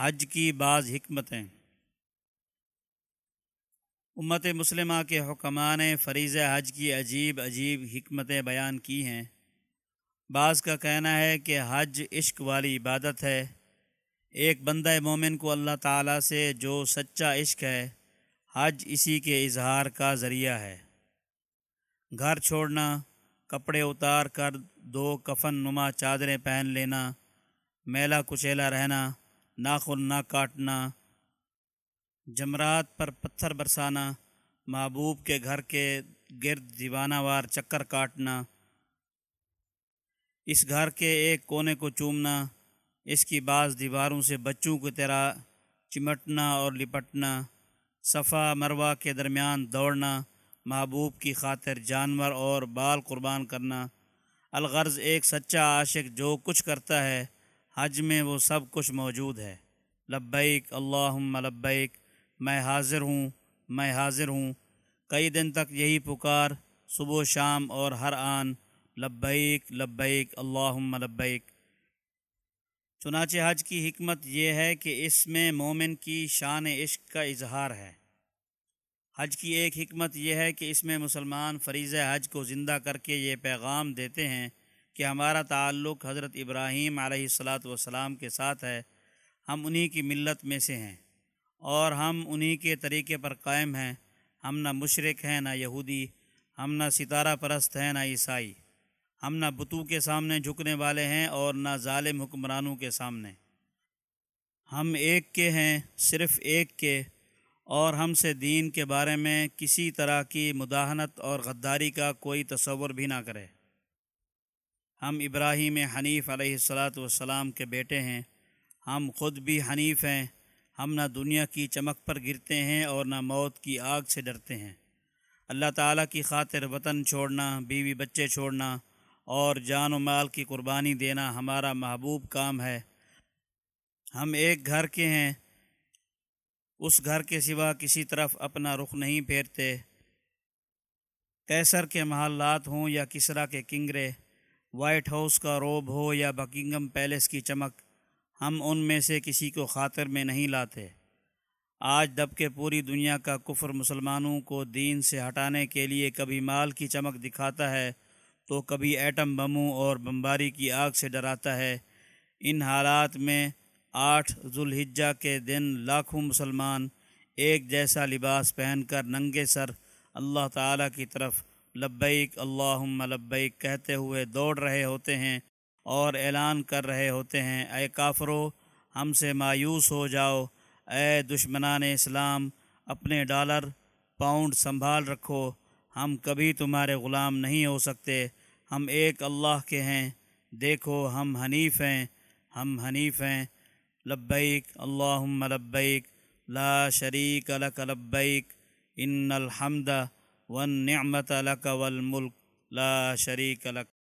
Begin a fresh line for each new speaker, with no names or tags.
حج کی بعض حکمتیں۔ امت مسلمہ کے حکمان فریض حج کی عجیب عجیب حکمتیں بیان کی ہیں۔ بعض کا کہنا ہے کہ حج عشق والی عبادت ہے۔ ایک بندہ مومن کو اللہ تعالیٰ سے جو سچا عشق ہے، حج اسی کے اظہار کا ذریعہ ہے۔ گھر چھوڑنا، کپڑے اتار کر دو کفن نما چادریں پہن لینا میلا کچیلا رہنا ناخن نہ کاٹنا، جمرات پر پتھر برسانا، محبوب کے گھر کے گرد دیوانہ وار چکر کاٹنا، اس گھر کے ایک کونے کو چومنا، اس کی بعض دیواروں سے بچوں کی طرح چمٹنا اور لپٹنا، صفا مروا کے درمیان دوڑنا، محبوب کی خاطر جانور اور بال قربان کرنا، الغرض ایک سچا عاشق جو کچھ کرتا ہے حج میں وہ سب کچھ موجود ہے۔ لبیک، اللہم لبیک، میں حاضر ہوں، میں حاضر ہوں۔ کئی دن تک یہی پکار، صبح و شام اور ہر آن۔ لبیک لبیک، اللہم لبیک۔ چنانچہ حج کی حکمت یہ ہے کہ اس میں مومن کی شان عشق کا اظہار ہے۔ حج کی ایک حکمت یہ ہے کہ اس میں مسلمان فریض حج کو زندہ کر کے یہ پیغام دیتے ہیں۔ کہ ہمارا تعلق حضرت ابراہیم علیہ الصلاۃ والسلام کے ساتھ ہے، ہم انہی کی ملت میں سے ہیں اور ہم انہی کے طریقے پر قائم ہیں۔ ہم نہ مشرق ہیں، نہ یہودی، ہم نہ ستارہ پرست ہیں، نہ عیسائی۔ ہم نہ بتوں کے سامنے جھکنے والے ہیں اور نہ ظالم حکمرانوں کے سامنے۔ ہم ایک کے ہیں، صرف ایک کے، اور ہم سے دین کے بارے میں کسی طرح کی مداحنت اور غداری کا کوئی تصور بھی نہ کرے۔ ہم ابراہیم حنیف علیہ الصلاۃ والسلام کے بیٹے ہیں۔ ہم خود بھی حنیف ہیں۔ ہم نہ دنیا کی چمک پر گرتے ہیں اور نہ موت کی آگ سے ڈرتے ہیں۔ اللہ تعالیٰ کی خاطر وطن چھوڑنا، بیوی بچے چھوڑنا اور جان و مال کی قربانی دینا ہمارا محبوب کام ہے۔ ہم ایک گھر کے ہیں۔ اس گھر کے سوا کسی طرف اپنا رخ نہیں پھیرتے۔ کیسر کے محلات ہوں یا کسرا کے کنگرے۔ وائٹ ہاؤس کا روب ہو یا بکنگم پیلس کی چمک، ہم ان میں سے کسی کو خاطر میں نہیں لاتے۔ آج دب کے پوری دنیا کا کفر مسلمانوں کو دین سے ہٹانے کے لیے کبھی مال کی چمک دکھاتا ہے، تو کبھی ایٹم بموں اور بمباری کی آگ سے ڈراتا ہے۔ ان حالات میں آٹھ ذوالحجہ کے دن لاکھوں مسلمان ایک جیسا لباس پہن کر ننگے سر اللہ تعالیٰ کی طرف لبیک، اللہم لبیک، کہتے ہوئے دوڑ رہے ہوتے ہیں اور اعلان کر رہے ہوتے ہیں، اے کافرو، ہم سے مایوس ہو جاؤ، اے دشمنان اسلام، اپنے ڈالر پاؤنڈ سنبھال رکھو، ہم کبھی تمہارے غلام نہیں ہو سکتے، ہم ایک اللہ کے ہیں، دیکھو ہم حنیف ہیں، ہم حنیف ہیں، لبیک، اللہم لبیک، لا شریک لک لبیک، ان الحمد والنعمة لك والملك لا شريك لك.